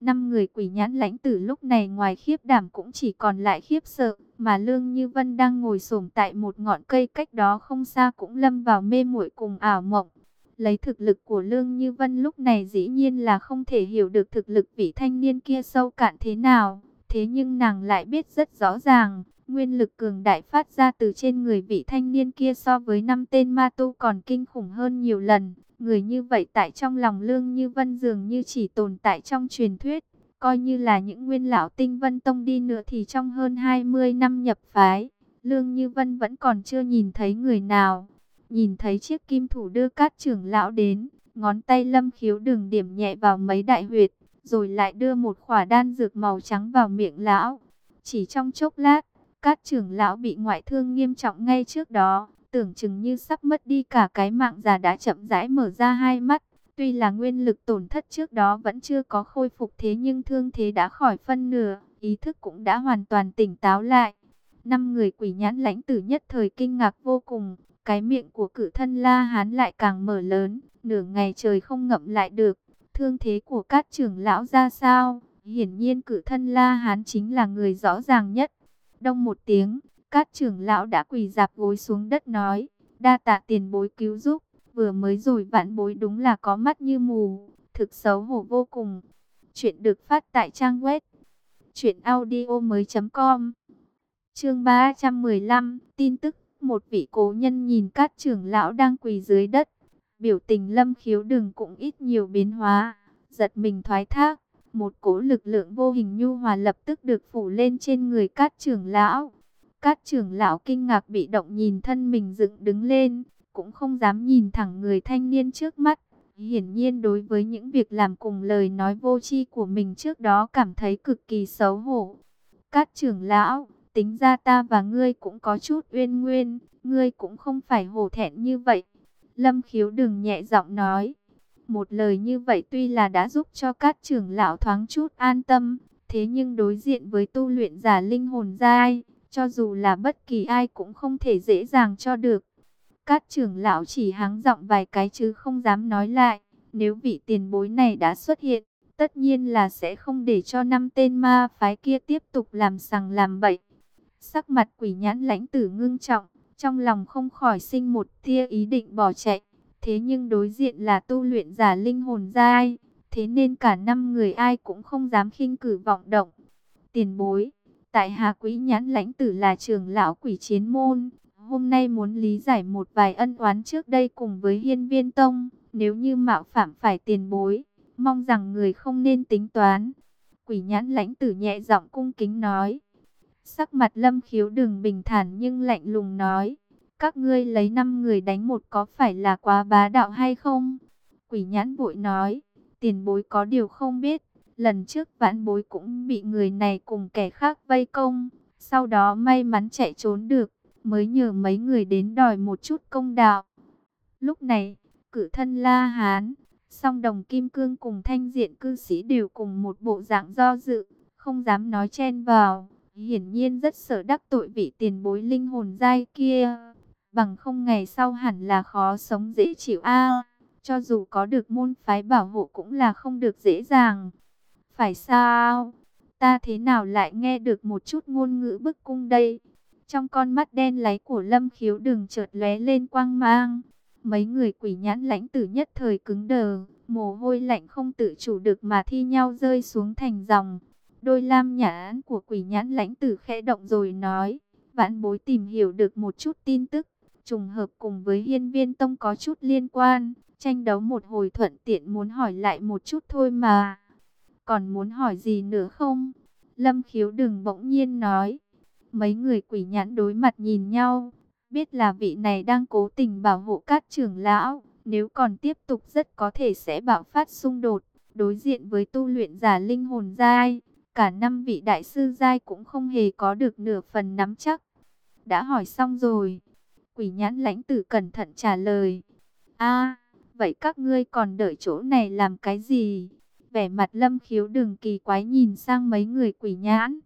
Năm người quỷ nhãn lãnh tử lúc này ngoài khiếp đảm cũng chỉ còn lại khiếp sợ, mà Lương Như Vân đang ngồi xổm tại một ngọn cây cách đó không xa cũng lâm vào mê muội cùng ảo mộng. Lấy thực lực của Lương Như Vân lúc này dĩ nhiên là không thể hiểu được thực lực vị thanh niên kia sâu cạn thế nào. Thế nhưng nàng lại biết rất rõ ràng, nguyên lực cường đại phát ra từ trên người vị thanh niên kia so với năm tên ma tu còn kinh khủng hơn nhiều lần. Người như vậy tại trong lòng Lương Như Vân dường như chỉ tồn tại trong truyền thuyết. Coi như là những nguyên lão tinh vân tông đi nữa thì trong hơn 20 năm nhập phái, Lương Như Vân vẫn còn chưa nhìn thấy người nào. Nhìn thấy chiếc kim thủ đưa cát trưởng lão đến, ngón tay lâm khiếu đường điểm nhẹ vào mấy đại huyệt, rồi lại đưa một khỏa đan dược màu trắng vào miệng lão. Chỉ trong chốc lát, cát trưởng lão bị ngoại thương nghiêm trọng ngay trước đó, tưởng chừng như sắp mất đi cả cái mạng già đã chậm rãi mở ra hai mắt. Tuy là nguyên lực tổn thất trước đó vẫn chưa có khôi phục thế nhưng thương thế đã khỏi phân nửa, ý thức cũng đã hoàn toàn tỉnh táo lại. Năm người quỷ nhãn lãnh tử nhất thời kinh ngạc vô cùng, cái miệng của cử thân La Hán lại càng mở lớn, nửa ngày trời không ngậm lại được. Thương thế của các trưởng lão ra sao? Hiển nhiên cử thân La Hán chính là người rõ ràng nhất. Đông một tiếng, các trưởng lão đã quỳ dạp gối xuống đất nói, đa tạ tiền bối cứu giúp, vừa mới rồi vạn bối đúng là có mắt như mù, thực xấu hổ vô cùng. Chuyện được phát tại trang web truyệnaudiomoi.com. Chương 315, tin tức một vị cố nhân nhìn các trưởng lão đang quỳ dưới đất. Biểu tình lâm khiếu đừng cũng ít nhiều biến hóa. Giật mình thoái thác. Một cố lực lượng vô hình nhu hòa lập tức được phủ lên trên người các trưởng lão. Các trưởng lão kinh ngạc bị động nhìn thân mình dựng đứng lên. Cũng không dám nhìn thẳng người thanh niên trước mắt. Hiển nhiên đối với những việc làm cùng lời nói vô tri của mình trước đó cảm thấy cực kỳ xấu hổ. Các trưởng lão tính ra ta và ngươi cũng có chút uyên nguyên, ngươi cũng không phải hổ thẹn như vậy. Lâm khiếu đừng nhẹ giọng nói. Một lời như vậy tuy là đã giúp cho các trưởng lão thoáng chút an tâm, thế nhưng đối diện với tu luyện giả linh hồn giai, cho dù là bất kỳ ai cũng không thể dễ dàng cho được. Các trưởng lão chỉ háng giọng vài cái chứ không dám nói lại, nếu vị tiền bối này đã xuất hiện, tất nhiên là sẽ không để cho năm tên ma phái kia tiếp tục làm sằng làm bậy. Sắc mặt quỷ nhãn lãnh tử ngưng trọng, trong lòng không khỏi sinh một tia ý định bỏ chạy. Thế nhưng đối diện là tu luyện giả linh hồn giai, thế nên cả năm người ai cũng không dám khinh cử vọng động. Tiền bối, tại Hà Quỷ Nhãn lãnh tử là trưởng lão quỷ chiến môn, hôm nay muốn lý giải một vài ân oán trước đây cùng với hiên viên tông, nếu như mạo phạm phải tiền bối, mong rằng người không nên tính toán. Quỷ nhãn lãnh tử nhẹ giọng cung kính nói. Sắc mặt lâm khiếu đừng bình thản nhưng lạnh lùng nói. Các ngươi lấy năm người đánh một có phải là quá bá đạo hay không? Quỷ nhãn vội nói. Tiền bối có điều không biết. Lần trước vãn bối cũng bị người này cùng kẻ khác vây công. Sau đó may mắn chạy trốn được. Mới nhờ mấy người đến đòi một chút công đạo. Lúc này, cử thân La Hán, song đồng kim cương cùng thanh diện cư sĩ đều cùng một bộ dạng do dự, không dám nói chen vào hiển nhiên rất sợ đắc tội vị tiền bối linh hồn dai kia. Bằng không ngày sau hẳn là khó sống dễ chịu a Cho dù có được môn phái bảo hộ cũng là không được dễ dàng. Phải sao? Ta thế nào lại nghe được một chút ngôn ngữ bức cung đây? Trong con mắt đen láy của lâm khiếu đừng chợt lóe lên quang mang. Mấy người quỷ nhãn lãnh tử nhất thời cứng đờ, mồ hôi lạnh không tự chủ được mà thi nhau rơi xuống thành dòng. Đôi lam nhãn của quỷ nhãn lãnh tử khẽ động rồi nói, vãn bối tìm hiểu được một chút tin tức, trùng hợp cùng với hiên viên tông có chút liên quan, tranh đấu một hồi thuận tiện muốn hỏi lại một chút thôi mà. Còn muốn hỏi gì nữa không? Lâm khiếu đừng bỗng nhiên nói. Mấy người quỷ nhãn đối mặt nhìn nhau, biết là vị này đang cố tình bảo hộ các trưởng lão, nếu còn tiếp tục rất có thể sẽ bạo phát xung đột, đối diện với tu luyện giả linh hồn giai, Cả năm vị đại sư giai cũng không hề có được nửa phần nắm chắc. Đã hỏi xong rồi. Quỷ nhãn lãnh tử cẩn thận trả lời. a vậy các ngươi còn đợi chỗ này làm cái gì? Vẻ mặt lâm khiếu đường kỳ quái nhìn sang mấy người quỷ nhãn.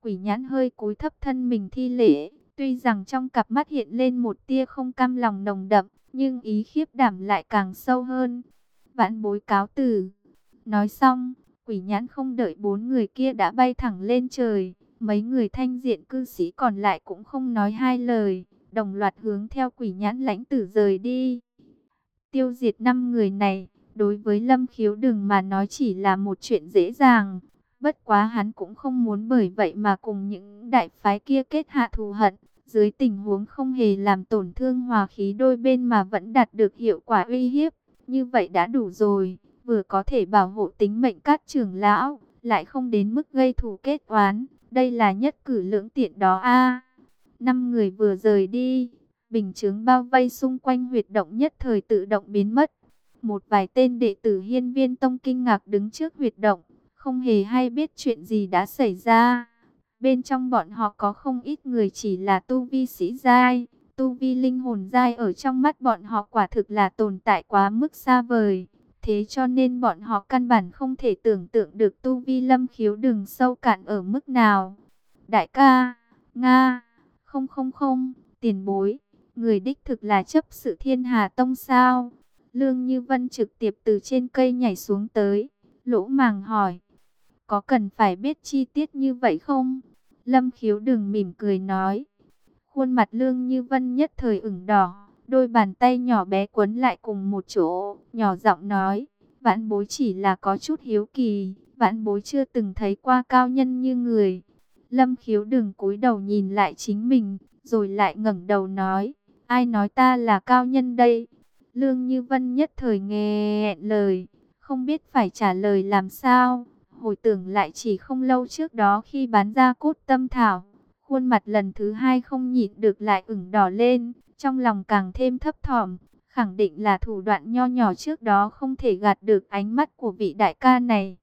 Quỷ nhãn hơi cúi thấp thân mình thi lễ. Tuy rằng trong cặp mắt hiện lên một tia không cam lòng nồng đậm, nhưng ý khiếp đảm lại càng sâu hơn. Vãn bối cáo từ. Nói xong, Quỷ nhãn không đợi bốn người kia đã bay thẳng lên trời. Mấy người thanh diện cư sĩ còn lại cũng không nói hai lời. Đồng loạt hướng theo quỷ nhãn lãnh tử rời đi. Tiêu diệt năm người này, đối với lâm khiếu đừng mà nói chỉ là một chuyện dễ dàng. Bất quá hắn cũng không muốn bởi vậy mà cùng những đại phái kia kết hạ thù hận. Dưới tình huống không hề làm tổn thương hòa khí đôi bên mà vẫn đạt được hiệu quả uy hiếp. Như vậy đã đủ rồi, vừa có thể bảo hộ tính mệnh các trưởng lão, lại không đến mức gây thù kết oán. Đây là nhất cử lưỡng tiện đó a. năm người vừa rời đi, bình chướng bao vây xung quanh huyệt động nhất thời tự động biến mất. Một vài tên đệ tử hiên viên tông kinh ngạc đứng trước huyệt động, không hề hay biết chuyện gì đã xảy ra. Bên trong bọn họ có không ít người chỉ là tu vi sĩ giai, tu vi linh hồn giai ở trong mắt bọn họ quả thực là tồn tại quá mức xa vời. Thế cho nên bọn họ căn bản không thể tưởng tượng được tu vi lâm khiếu đường sâu cạn ở mức nào. Đại ca, Nga, không không không, tiền bối, người đích thực là chấp sự thiên hà tông sao. Lương Như Vân trực tiếp từ trên cây nhảy xuống tới, lỗ màng hỏi. Có cần phải biết chi tiết như vậy không? Lâm khiếu đừng mỉm cười nói. Khuôn mặt lương như vân nhất thời ửng đỏ. Đôi bàn tay nhỏ bé quấn lại cùng một chỗ. Nhỏ giọng nói. Vãn bối chỉ là có chút hiếu kỳ. Vãn bối chưa từng thấy qua cao nhân như người. Lâm khiếu đừng cúi đầu nhìn lại chính mình. Rồi lại ngẩng đầu nói. Ai nói ta là cao nhân đây? Lương Như Vân nhất thời nghe lời. Không biết phải trả lời làm sao hồi tưởng lại chỉ không lâu trước đó khi bán ra cốt tâm thảo, khuôn mặt lần thứ hai không nhịn được lại ửng đỏ lên, trong lòng càng thêm thấp thỏm, khẳng định là thủ đoạn nho nhỏ trước đó không thể gạt được ánh mắt của vị đại ca này.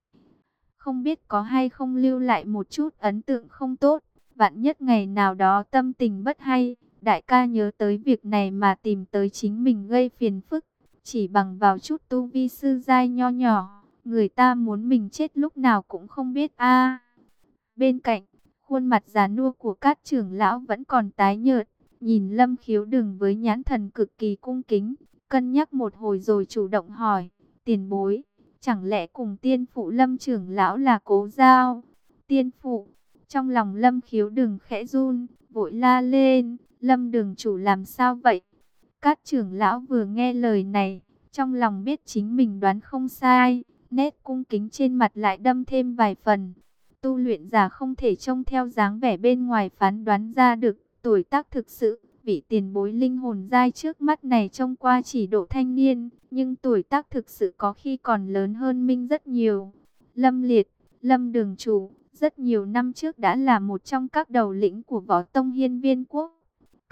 Không biết có hay không lưu lại một chút ấn tượng không tốt, vạn nhất ngày nào đó tâm tình bất hay, đại ca nhớ tới việc này mà tìm tới chính mình gây phiền phức, chỉ bằng vào chút tu vi sư giai nho nhỏ Người ta muốn mình chết lúc nào cũng không biết a. bên cạnh, khuôn mặt già nua của các trưởng lão vẫn còn tái nhợt, nhìn Lâm Khiếu Đừng với nhãn thần cực kỳ cung kính, cân nhắc một hồi rồi chủ động hỏi, "Tiền bối, chẳng lẽ cùng tiên phụ Lâm trưởng lão là cố giao?" Tiên phụ, trong lòng Lâm Khiếu Đừng khẽ run, vội la lên, "Lâm Đường chủ làm sao vậy?" Các trưởng lão vừa nghe lời này, trong lòng biết chính mình đoán không sai, nét cung kính trên mặt lại đâm thêm vài phần. Tu luyện giả không thể trông theo dáng vẻ bên ngoài phán đoán ra được tuổi tác thực sự. Vị tiền bối linh hồn dai trước mắt này trông qua chỉ độ thanh niên, nhưng tuổi tác thực sự có khi còn lớn hơn Minh rất nhiều. Lâm Liệt, Lâm Đường Chủ, rất nhiều năm trước đã là một trong các đầu lĩnh của võ tông hiên viên quốc.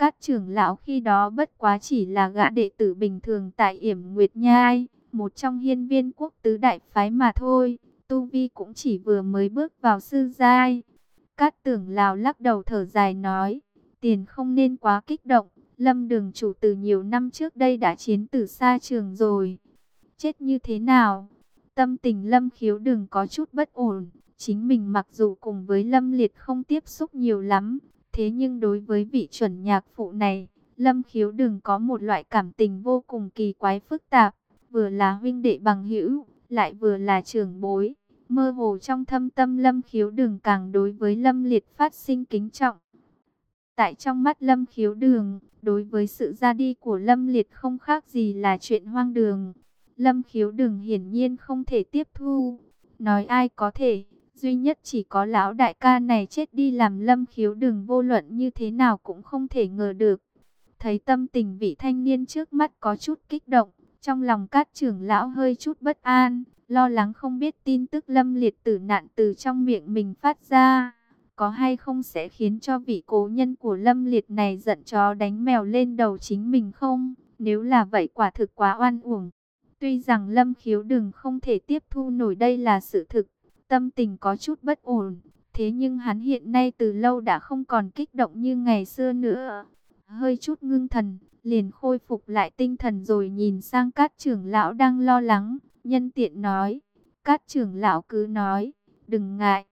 Các trưởng lão khi đó bất quá chỉ là gã đệ tử bình thường tại yểm Nguyệt Nhai một trong hiên viên quốc tứ đại phái mà thôi, Tu Vi cũng chỉ vừa mới bước vào sư giai. Cát tưởng lão lắc đầu thở dài nói, tiền không nên quá kích động, lâm đường chủ từ nhiều năm trước đây đã chiến từ xa trường rồi. Chết như thế nào? Tâm tình lâm khiếu đừng có chút bất ổn, chính mình mặc dù cùng với lâm liệt không tiếp xúc nhiều lắm, thế nhưng đối với vị chuẩn nhạc phụ này, lâm khiếu đừng có một loại cảm tình vô cùng kỳ quái phức tạp vừa là huynh đệ bằng hữu, lại vừa là trưởng bối. Mơ hồ trong thâm tâm Lâm Khiếu Đường càng đối với Lâm Liệt phát sinh kính trọng. Tại trong mắt Lâm Khiếu Đường, đối với sự ra đi của Lâm Liệt không khác gì là chuyện hoang đường. Lâm Khiếu Đường hiển nhiên không thể tiếp thu. Nói ai có thể, duy nhất chỉ có lão đại ca này chết đi làm Lâm Khiếu Đường vô luận như thế nào cũng không thể ngờ được. Thấy tâm tình vị thanh niên trước mắt có chút kích động, trong lòng các trưởng lão hơi chút bất an, lo lắng không biết tin tức lâm liệt tử nạn từ trong miệng mình phát ra. Có hay không sẽ khiến cho vị cố nhân của lâm liệt này giận chó đánh mèo lên đầu chính mình không? Nếu là vậy quả thực quá oan uổng. Tuy rằng lâm khiếu đừng không thể tiếp thu nổi đây là sự thực, tâm tình có chút bất ổn. Thế nhưng hắn hiện nay từ lâu đã không còn kích động như ngày xưa nữa. Hơi chút ngưng thần, liền khôi phục lại tinh thần rồi nhìn sang các trưởng lão đang lo lắng, nhân tiện nói, các trưởng lão cứ nói, đừng ngại.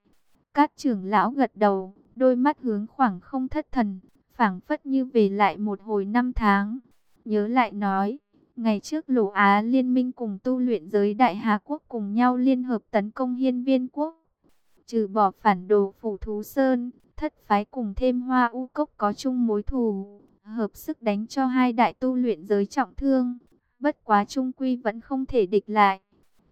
Các trưởng lão gật đầu, đôi mắt hướng khoảng không thất thần, phảng phất như về lại một hồi năm tháng. Nhớ lại nói, Ngày trước Lỗ Á liên minh cùng tu luyện giới Đại Hà Quốc cùng nhau liên hợp tấn công hiên viên quốc. Trừ bỏ phản đồ phủ thú sơn, thất phái cùng thêm hoa u cốc có chung mối thù, hợp sức đánh cho hai đại tu luyện giới trọng thương. Bất quá trung quy vẫn không thể địch lại.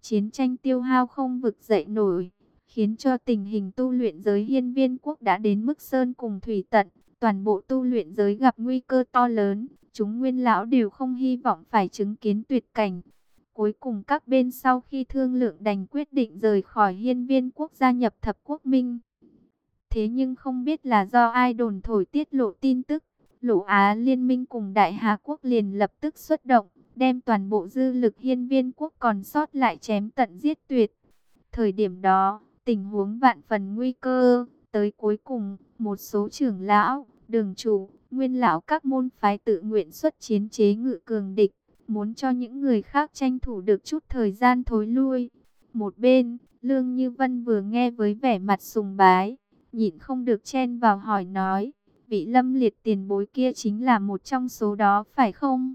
Chiến tranh tiêu hao không vực dậy nổi, khiến cho tình hình tu luyện giới hiên viên quốc đã đến mức sơn cùng thủy tận. Toàn bộ tu luyện giới gặp nguy cơ to lớn, chúng nguyên lão đều không hy vọng phải chứng kiến tuyệt cảnh. Cuối cùng các bên sau khi thương lượng đành quyết định rời khỏi hiên viên quốc gia nhập thập quốc minh. Thế nhưng không biết là do ai đồn thổi tiết lộ tin tức, Lỗ Á liên minh cùng Đại Hà quốc liền lập tức xuất động, đem toàn bộ dư lực hiên viên quốc còn sót lại chém tận giết tuyệt. Thời điểm đó, tình huống vạn phần nguy cơ, tới cuối cùng, một số trưởng lão, đường chủ, nguyên lão các môn phái tự nguyện xuất chiến chế ngự cường địch, muốn cho những người khác tranh thủ được chút thời gian thối lui. Một bên, Lương Như Vân vừa nghe với vẻ mặt sùng bái, nhịn không được chen vào hỏi nói, vị lâm liệt tiền bối kia chính là một trong số đó phải không?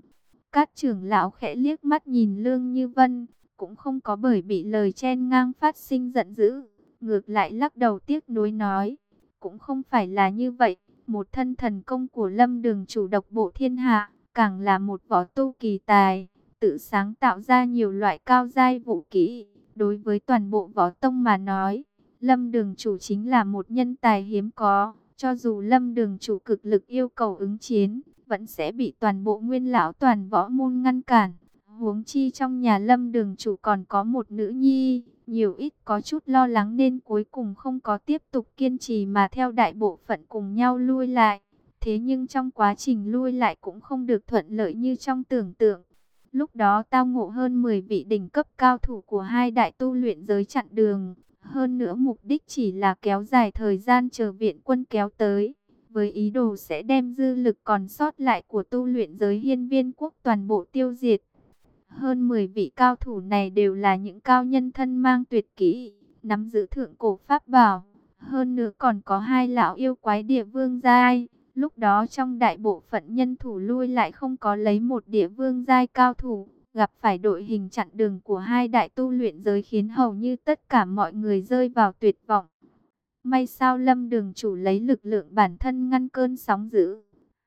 Các trưởng lão khẽ liếc mắt nhìn Lương Như Vân, cũng không có bởi bị lời chen ngang phát sinh giận dữ, ngược lại lắc đầu tiếc nuối nói, cũng không phải là như vậy, một thân thần công của lâm đường chủ độc bộ thiên hạ, càng là một võ tu kỳ tài, tự sáng tạo ra nhiều loại cao giai vũ kỹ, đối với toàn bộ võ tông mà nói, lâm đường chủ chính là một nhân tài hiếm có, cho dù lâm đường chủ cực lực yêu cầu ứng chiến, vẫn sẽ bị toàn bộ nguyên lão toàn võ môn ngăn cản. Huống chi trong nhà lâm đường chủ còn có một nữ nhi, nhiều ít có chút lo lắng nên cuối cùng không có tiếp tục kiên trì mà theo đại bộ phận cùng nhau lui lại. Thế nhưng trong quá trình lui lại cũng không được thuận lợi như trong tưởng tượng. Lúc đó tao ngộ hơn 10 vị đỉnh cấp cao thủ của hai đại tu luyện giới chặn đường. Hơn nữa mục đích chỉ là kéo dài thời gian chờ viện quân kéo tới với ý đồ sẽ đem dư lực còn sót lại của tu luyện giới hiên viên quốc toàn bộ tiêu diệt. Hơn 10 vị cao thủ này đều là những cao nhân thân mang tuyệt kỹ, nắm giữ thượng cổ pháp bảo. Hơn nữa còn có hai lão yêu quái địa vương giai. Lúc đó trong đại bộ phận nhân thủ lui lại không có lấy một địa vương giai cao thủ. Gặp phải đội hình chặn đường của hai đại tu luyện giới khiến hầu như tất cả mọi người rơi vào tuyệt vọng. May sao lâm đường chủ lấy lực lượng bản thân ngăn cơn sóng dữ.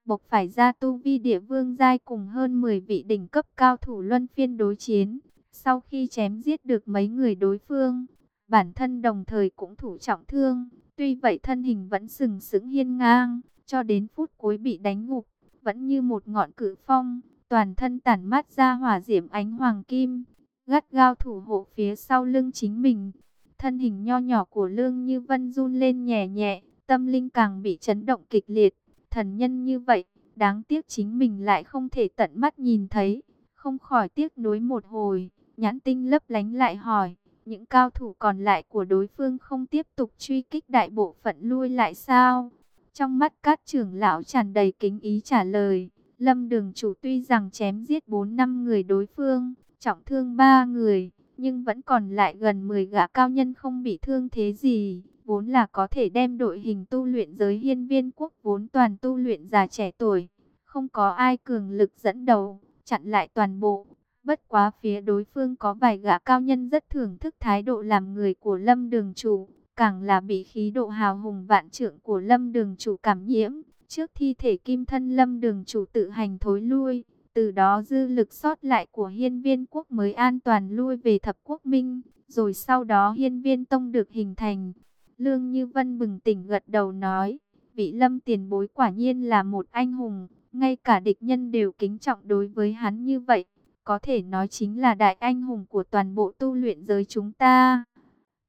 Bộc phải ra tu vi địa vương giai cùng hơn 10 vị đỉnh cấp cao thủ luân phiên đối chiến. Sau khi chém giết được mấy người đối phương, bản thân đồng thời cũng thủ trọng thương. Tuy vậy thân hình vẫn sừng sững hiên ngang, cho đến phút cuối bị đánh ngục, vẫn như một ngọn cự phong, toàn thân tản mát ra hỏa diễm ánh hoàng kim, gắt gao thủ hộ phía sau lưng chính mình. Thân hình nho nhỏ của Lương Như Vân run lên nhẹ nhẹ, tâm linh càng bị chấn động kịch liệt. Thần nhân như vậy, đáng tiếc chính mình lại không thể tận mắt nhìn thấy, không khỏi tiếc nuối một hồi, nhãn tinh lấp lánh lại hỏi, những cao thủ còn lại của đối phương không tiếp tục truy kích đại bộ phận lui lại sao? Trong mắt các trưởng lão tràn đầy kính ý trả lời, Lâm Đường chủ tuy rằng chém giết 4 năm người đối phương, trọng thương 3 người, nhưng vẫn còn lại gần 10 gã cao nhân không bị thương thế gì, vốn là có thể đem đội hình tu luyện giới hiên viên quốc vốn toàn tu luyện già trẻ tuổi, không có ai cường lực dẫn đầu, chặn lại toàn bộ. Bất quá phía đối phương có vài gã cao nhân rất thưởng thức thái độ làm người của lâm đường chủ, càng là bị khí độ hào hùng vạn trượng của lâm đường chủ cảm nhiễm. Trước thi thể kim thân lâm đường chủ tự hành thối lui, từ đó dư lực sót lại của hiên viên quốc mới an toàn lui về thập quốc minh, rồi sau đó hiên viên tông được hình thành. Lương Như Vân bừng tỉnh gật đầu nói, vị lâm tiền bối quả nhiên là một anh hùng, ngay cả địch nhân đều kính trọng đối với hắn như vậy, có thể nói chính là đại anh hùng của toàn bộ tu luyện giới chúng ta.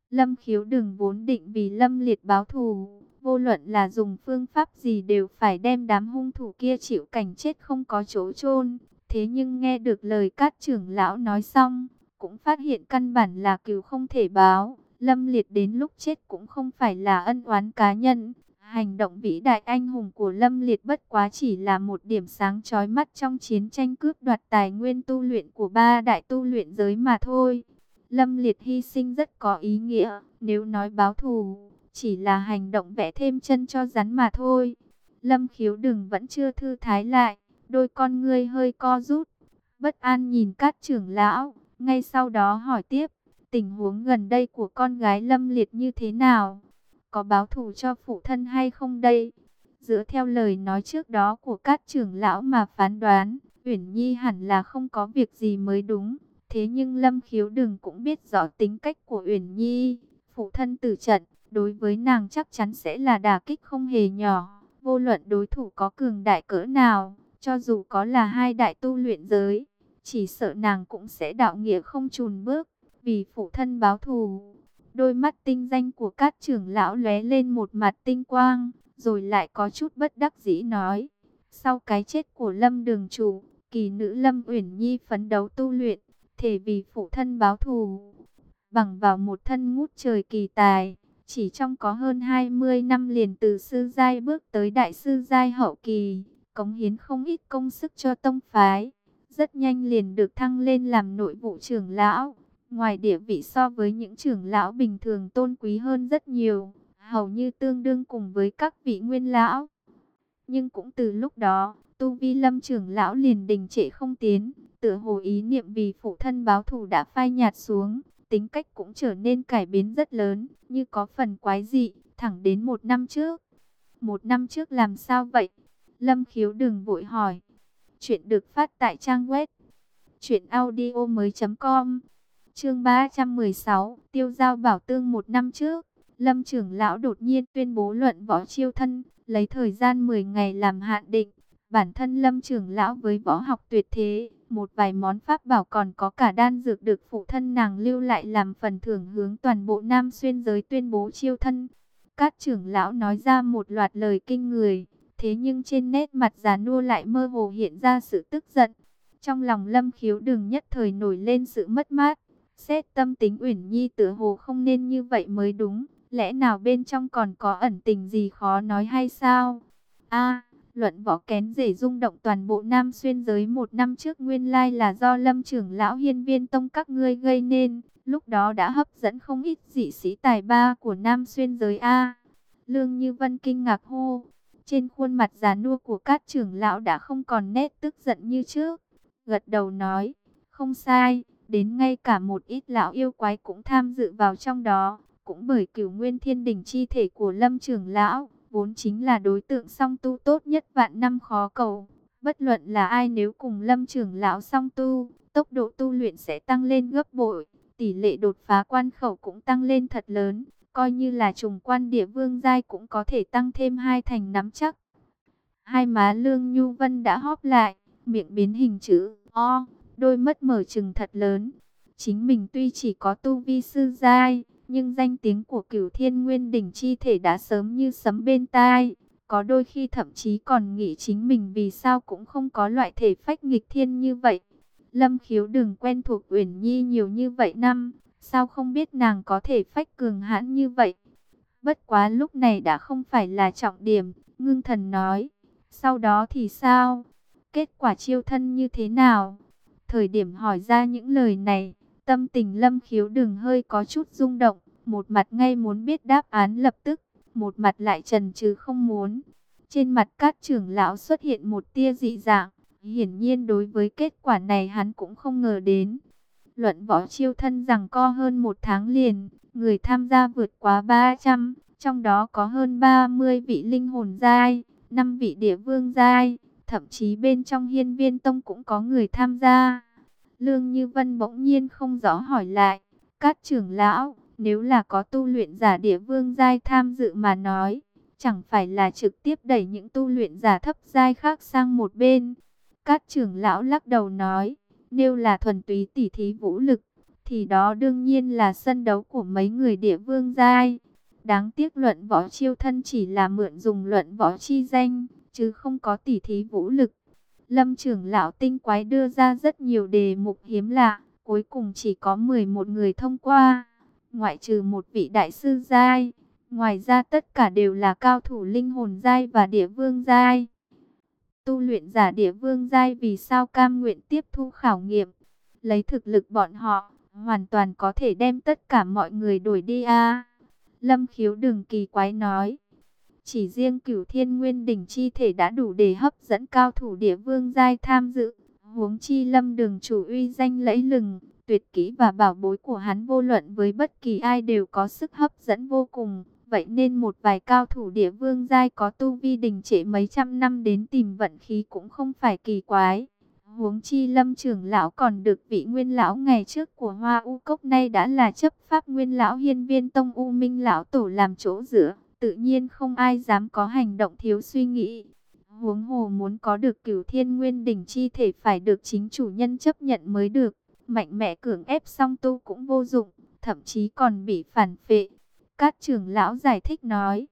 Lâm khiếu đừng vốn định vì lâm liệt báo thù, vô luận là dùng phương pháp gì đều phải đem đám hung thủ kia chịu cảnh chết không có chỗ chôn. Thế nhưng nghe được lời các trưởng lão nói xong, cũng phát hiện căn bản là cứu không thể báo. Lâm liệt đến lúc chết cũng không phải là ân oán cá nhân. Hành động vĩ đại anh hùng của Lâm liệt bất quá chỉ là một điểm sáng chói mắt trong chiến tranh cướp đoạt tài nguyên tu luyện của ba đại tu luyện giới mà thôi. Lâm liệt hy sinh rất có ý nghĩa, nếu nói báo thù, chỉ là hành động vẽ thêm chân cho rắn mà thôi. Lâm khiếu đừng vẫn chưa thư thái lại, đôi con ngươi hơi co rút, bất an nhìn các trưởng lão, ngay sau đó hỏi tiếp, tình huống gần đây của con gái Lâm Liệt như thế nào? Có báo thù cho phụ thân hay không đây? Dựa theo lời nói trước đó của các trưởng lão mà phán đoán, Uyển Nhi hẳn là không có việc gì mới đúng. Thế nhưng Lâm Khiếu Đừng cũng biết rõ tính cách của Uyển Nhi, phụ thân tử trận, đối với nàng chắc chắn sẽ là đả kích không hề nhỏ. Vô luận đối thủ có cường đại cỡ nào, cho dù có là hai đại tu luyện giới, chỉ sợ nàng cũng sẽ đạo nghĩa không chùn bước, vì phụ thân báo thù. Đôi mắt tinh danh của các trưởng lão lóe lên một mặt tinh quang, rồi lại có chút bất đắc dĩ nói. Sau cái chết của Lâm Đường Chủ, kỳ nữ Lâm Uyển Nhi phấn đấu tu luyện, thể vì phụ thân báo thù. Bằng vào một thân ngút trời kỳ tài, chỉ trong có hơn 20 năm liền từ sư giai bước tới đại sư giai hậu kỳ, cống hiến không ít công sức cho tông phái. Rất nhanh liền được thăng lên làm nội vụ trưởng lão. Ngoài địa vị so với những trưởng lão bình thường tôn quý hơn rất nhiều, hầu như tương đương cùng với các vị nguyên lão. Nhưng cũng từ lúc đó, tu vi lâm trưởng lão liền đình trệ không tiến, tựa hồ ý niệm vì phụ thân báo thù đã phai nhạt xuống, tính cách cũng trở nên cải biến rất lớn, như có phần quái dị, thẳng đến một năm trước. Một năm trước làm sao vậy? Lâm khiếu đừng vội hỏi. Chuyện được phát tại trang web truyệnaudiomoi.com. Chương 316, Tiêu giao bảo tương một năm trước, Lâm trưởng lão đột nhiên tuyên bố luận võ chiêu thân, lấy thời gian 10 ngày làm hạn định. Bản thân Lâm trưởng lão với võ học tuyệt thế, một vài món pháp bảo còn có cả đan dược được phụ thân nàng lưu lại làm phần thưởng hướng toàn bộ Nam xuyên giới tuyên bố chiêu thân. Các trưởng lão nói ra một loạt lời kinh người, thế nhưng trên nét mặt già nua lại mơ hồ hiện ra sự tức giận. Trong lòng Lâm Khiếu đừng nhất thời nổi lên sự mất mát. Xét tâm tính Uyển Nhi tựa hồ không nên như vậy mới đúng, lẽ nào bên trong còn có ẩn tình gì khó nói hay sao? A, luận võ kén rể rung động toàn bộ Nam xuyên giới một năm trước nguyên lai là do Lâm trưởng lão Hiên Viên tông các ngươi gây nên, lúc đó đã hấp dẫn không ít dị sĩ tài ba của Nam xuyên giới a. Lương Như Vân kinh ngạc hô, trên khuôn mặt già nua của các trưởng lão đã không còn nét tức giận như trước, gật đầu nói, không sai. Đến ngay cả một ít lão yêu quái cũng tham dự vào trong đó, cũng bởi cửu nguyên thiên đỉnh chi thể của lâm trưởng lão, vốn chính là đối tượng song tu tốt nhất vạn năm khó cầu. Bất luận là ai nếu cùng lâm trưởng lão song tu, tốc độ tu luyện sẽ tăng lên gấp bội, tỷ lệ đột phá quan khẩu cũng tăng lên thật lớn, coi như là trùng quan địa vương giai cũng có thể tăng thêm hai thành nắm chắc. Hai má lương nhu vân đã hóp lại, miệng biến hình chữ O đôi mắt mở trừng thật lớn. Chính mình tuy chỉ có tu vi sư giai, nhưng danh tiếng của cửu thiên nguyên đỉnh chi thể đã sớm như sấm bên tai. Có đôi khi thậm chí còn nghĩ chính mình vì sao cũng không có loại thể phách nghịch thiên như vậy. Lâm khiếu đừng quen thuộc Uyển Nhi nhiều như vậy năm, sao không biết nàng có thể phách cường hãn như vậy. Bất quá lúc này đã không phải là trọng điểm, ngưng thần nói. Sau đó thì sao? Kết quả chiêu thân như thế nào? Thời điểm hỏi ra những lời này, tâm tình lâm khiếu đừng hơi có chút rung động, một mặt ngay muốn biết đáp án lập tức, một mặt lại trần trừ không muốn. Trên mặt các trưởng lão xuất hiện một tia dị dạng, hiển nhiên đối với kết quả này hắn cũng không ngờ đến. Luận võ chiêu thân rằng co hơn một tháng liền, người tham gia vượt quá 300, trong đó có hơn 30 vị linh hồn giai, 5 vị địa vương giai, Thậm chí bên trong hiên viên tông cũng có người tham gia. Lương Như Vân bỗng nhiên không rõ hỏi lại. Các trưởng lão, nếu là có tu luyện giả địa vương giai tham dự mà nói, chẳng phải là trực tiếp đẩy những tu luyện giả thấp giai khác sang một bên. Các trưởng lão lắc đầu nói, nếu là thuần túy tỉ thí vũ lực, thì đó đương nhiên là sân đấu của mấy người địa vương giai. Đáng tiếc luận võ chiêu thân chỉ là mượn dùng luận võ chi danh, chứ không có tỉ thí vũ lực. Lâm trưởng lão tinh quái đưa ra rất nhiều đề mục hiếm lạ, cuối cùng chỉ có 11 người thông qua, ngoại trừ một vị đại sư giai. Ngoài ra tất cả đều là cao thủ linh hồn giai và địa vương giai. Tu luyện giả địa vương giai vì sao cam nguyện tiếp thu khảo nghiệm, lấy thực lực bọn họ, hoàn toàn có thể đem tất cả mọi người đuổi đi a. Lâm khiếu đừng kỳ quái nói. Chỉ riêng cửu thiên nguyên đỉnh chi thể đã đủ để hấp dẫn cao thủ địa vương giai tham dự. Huống chi lâm đường chủ uy danh lẫy lừng, tuyệt kỹ và bảo bối của hắn vô luận với bất kỳ ai đều có sức hấp dẫn vô cùng. Vậy nên một vài cao thủ địa vương giai có tu vi đình trệ mấy trăm năm đến tìm vận khí cũng không phải kỳ quái. Huống chi lâm trưởng lão còn được vị nguyên lão ngày trước của Hoa U Cốc nay đã là chấp pháp nguyên lão hiên viên tông U Minh lão tổ làm chỗ dựa. Tự nhiên không ai dám có hành động thiếu suy nghĩ. Huống hồ muốn có được cửu thiên nguyên đỉnh chi thể phải được chính chủ nhân chấp nhận mới được. Mạnh mẽ cưỡng ép song tu cũng vô dụng, thậm chí còn bị phản phệ. Các trưởng lão giải thích nói.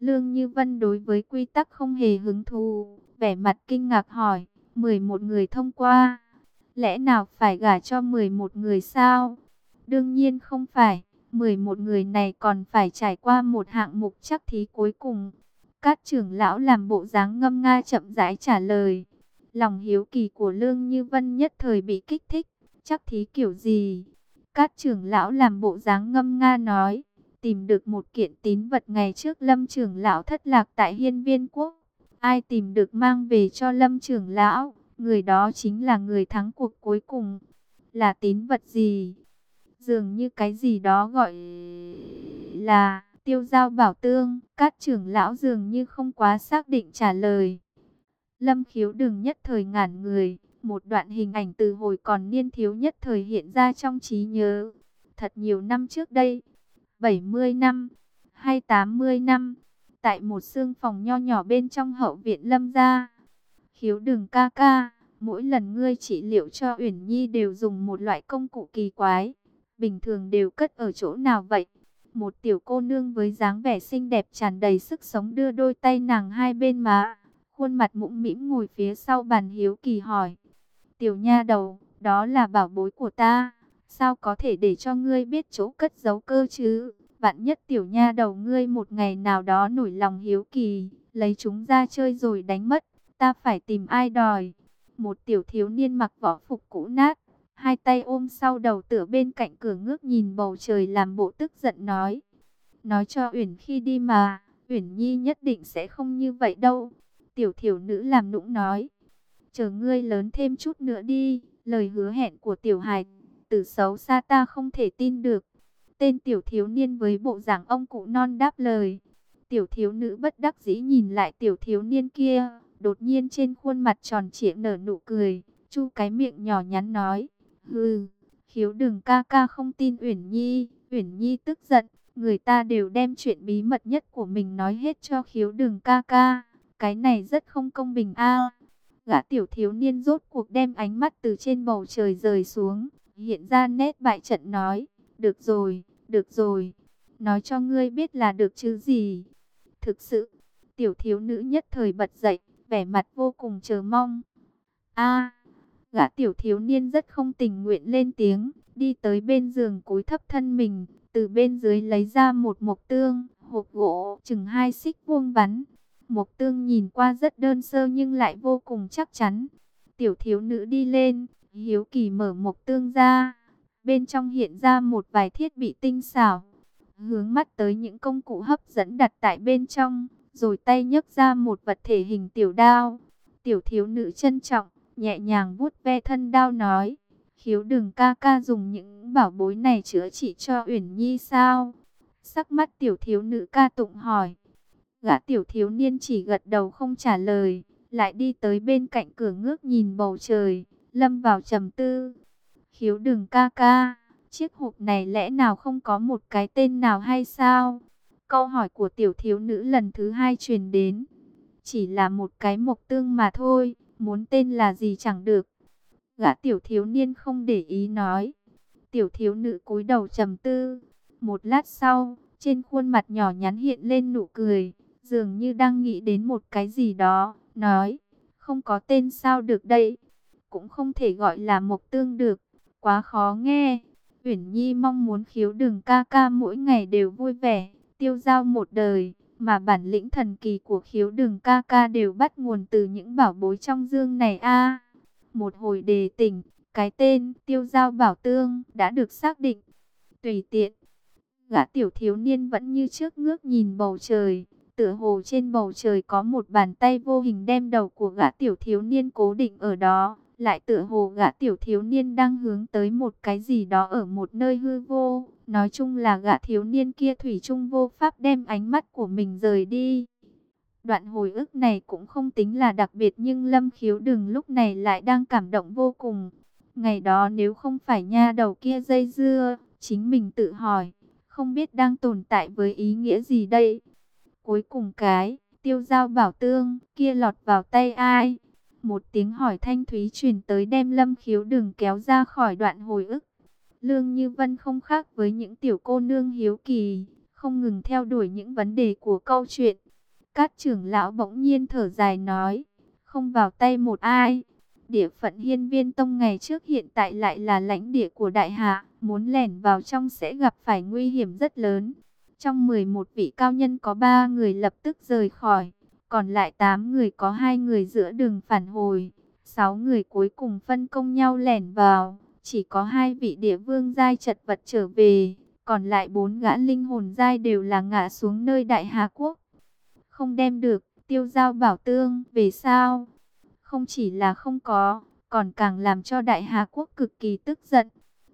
Lương Như Vân đối với quy tắc không hề hứng thú, vẻ mặt kinh ngạc hỏi, 11 người thông qua, lẽ nào phải gả cho 11 người sao? Đương nhiên không phải, 11 người này còn phải trải qua một hạng mục chắc thí cuối cùng. Các trưởng lão làm bộ dáng ngâm nga chậm rãi trả lời. Lòng hiếu kỳ của Lương Như Vân nhất thời bị kích thích, chắc thí kiểu gì? Các trưởng lão làm bộ dáng ngâm nga nói, tìm được một kiện tín vật ngày trước lâm trưởng lão thất lạc tại hiên viên quốc. Ai tìm được mang về cho lâm trưởng lão, người đó chính là người thắng cuộc cuối cùng. Là tín vật gì? Dường như cái gì đó gọi là tiêu giao bảo tương. Các trưởng lão dường như không quá xác định trả lời. Lâm khiếu đừng nhất thời ngàn người. Một đoạn hình ảnh từ hồi còn niên thiếu nhất thời hiện ra trong trí nhớ. Thật nhiều năm trước đây, 70 năm hay 80 năm, tại một xương phòng nho nhỏ bên trong hậu viện lâm gia. Khiếu đừng ca ca, mỗi lần ngươi trị liệu cho Uyển Nhi đều dùng một loại công cụ kỳ quái, bình thường đều cất ở chỗ nào vậy? Một tiểu cô nương với dáng vẻ xinh đẹp tràn đầy sức sống đưa đôi tay nàng hai bên má, khuôn mặt mũm mĩm ngồi phía sau bàn hiếu kỳ hỏi. Tiểu nha đầu, đó là bảo bối của ta, sao có thể để cho ngươi biết chỗ cất giấu cơ chứ? Vạn nhất tiểu nha đầu ngươi một ngày nào đó nổi lòng hiếu kỳ, lấy chúng ra chơi rồi đánh mất, ta phải tìm ai đòi. Một tiểu thiếu niên mặc võ phục cũ nát, hai tay ôm sau đầu tựa bên cạnh cửa ngước nhìn bầu trời làm bộ tức giận nói. Nói cho Uyển khi đi mà, Uyển Nhi nhất định sẽ không như vậy đâu. Tiểu thiểu nữ làm nũng nói. Chờ ngươi lớn thêm chút nữa đi, lời hứa hẹn của tiểu hài, từ xấu xa ta không thể tin được. Tên tiểu thiếu niên với bộ dạng ông cụ non đáp lời. Tiểu thiếu nữ bất đắc dĩ nhìn lại tiểu thiếu niên kia, đột nhiên trên khuôn mặt tròn trịa nở nụ cười, chu cái miệng nhỏ nhắn nói, hừ, khiếu đường ca ca không tin Uyển Nhi, Uyển Nhi tức giận, người ta đều đem chuyện bí mật nhất của mình nói hết cho khiếu đường ca ca, cái này rất không công bình a. Gã tiểu thiếu niên rốt cuộc đem ánh mắt từ trên bầu trời rời xuống, hiện ra nét bại trận nói, được rồi, được rồi, nói cho ngươi biết là được chứ gì. Thực sự, tiểu thiếu nữ nhất thời bật dậy, vẻ mặt vô cùng chờ mong. A, gã tiểu thiếu niên rất không tình nguyện lên tiếng, đi tới bên giường cúi thấp thân mình, từ bên dưới lấy ra một mộc tương, hộp gỗ, chừng hai xích vuông vắn. Mộc tương nhìn qua rất đơn sơ nhưng lại vô cùng chắc chắn. Tiểu thiếu nữ đi lên, hiếu kỳ mở mộc tương ra. Bên trong hiện ra một vài thiết bị tinh xảo. Hướng mắt tới những công cụ hấp dẫn đặt tại bên trong. Rồi tay nhấc ra một vật thể hình tiểu đao. Tiểu thiếu nữ trân trọng, nhẹ nhàng vuốt ve thân đao nói. Khiếu đừng ca ca dùng những bảo bối này chữa trị cho Uyển Nhi sao? Sắc mắt tiểu thiếu nữ ca tụng hỏi. Gã tiểu thiếu niên chỉ gật đầu không trả lời, lại đi tới bên cạnh cửa ngước nhìn bầu trời, lâm vào trầm tư. Khiếu đừng ca ca, chiếc hộp này lẽ nào không có một cái tên nào hay sao? Câu hỏi của tiểu thiếu nữ lần thứ hai truyền đến. Chỉ là một cái mộc tương mà thôi, muốn tên là gì chẳng được. Gã tiểu thiếu niên không để ý nói. Tiểu thiếu nữ cúi đầu trầm tư. Một lát sau, trên khuôn mặt nhỏ nhắn hiện lên nụ cười, dường như đang nghĩ đến một cái gì đó, nói, không có tên sao được đây, cũng không thể gọi là mộc tương được, quá khó nghe. Uyển Nhi mong muốn khiếu đường ca ca mỗi ngày đều vui vẻ, tiêu giao một đời, mà bản lĩnh thần kỳ của khiếu đường ca ca đều bắt nguồn từ những bảo bối trong dương này a. một hồi đề tỉnh, cái tên tiêu giao bảo tương đã được xác định. Tùy tiện, gã tiểu thiếu niên vẫn như trước ngước nhìn bầu trời, tựa hồ trên bầu trời có một bàn tay vô hình đem đầu của gã tiểu thiếu niên cố định ở đó, lại tựa hồ gã tiểu thiếu niên đang hướng tới một cái gì đó ở một nơi hư vô. Nói chung là gã thiếu niên kia thủy chung vô pháp đem ánh mắt của mình rời đi. Đoạn hồi ức này cũng không tính là đặc biệt nhưng Lâm Khiếu Đừng lúc này lại đang cảm động vô cùng. Ngày đó nếu không phải nha đầu kia dây dưa, chính mình tự hỏi, không biết đang tồn tại với ý nghĩa gì đây. Cuối cùng cái, tiêu giao bảo tương, kia lọt vào tay ai? Một tiếng hỏi thanh thúy truyền tới đem lâm khiếu đừng kéo ra khỏi đoạn hồi ức. Lương Như Vân không khác với những tiểu cô nương hiếu kỳ, không ngừng theo đuổi những vấn đề của câu chuyện. Các trưởng lão bỗng nhiên thở dài nói, không vào tay một ai. Địa phận hiên viên tông ngày trước hiện tại lại là lãnh địa của đại hạ, muốn lẻn vào trong sẽ gặp phải nguy hiểm rất lớn. Trong 11 vị cao nhân có 3 người lập tức rời khỏi, còn lại 8 người có 2 người giữa đường phản hồi, 6 người cuối cùng phân công nhau lẻn vào, chỉ có hai vị địa vương giai chật vật trở về, còn lại bốn gã linh hồn giai đều là ngã xuống nơi đại hà quốc. Không đem được, tiêu giao bảo tương, về sao? Không chỉ là không có, còn càng làm cho đại hà quốc cực kỳ tức giận.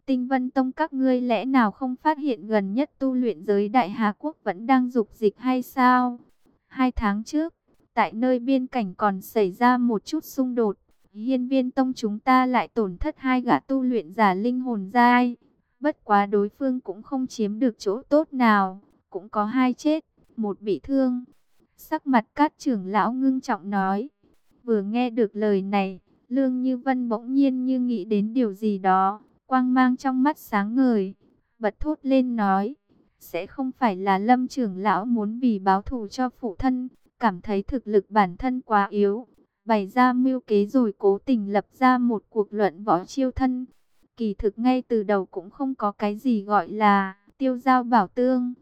Tinh Vân Tông các ngươi lẽ nào không phát hiện gần nhất tu luyện giới Đại Hà Quốc vẫn đang dục dịch hay sao? Hai tháng trước, tại nơi biên cảnh còn xảy ra một chút xung đột. Hiên viên tông chúng ta lại tổn thất hai gã tu luyện giả linh hồn giai. Bất quá đối phương cũng không chiếm được chỗ tốt nào. Cũng có hai chết, một bị thương. Sắc mặt cát trưởng lão ngưng trọng nói. Vừa nghe được lời này, Lương Như Vân bỗng nhiên như nghĩ đến điều gì đó quang mang trong mắt sáng ngời, bật thốt lên nói, sẽ không phải là lâm trưởng lão muốn vì báo thù cho phụ thân, cảm thấy thực lực bản thân quá yếu, bày ra mưu kế rồi cố tình lập ra một cuộc luận võ chiêu thân. Kỳ thực ngay từ đầu cũng không có cái gì gọi là tiêu giao bảo tương.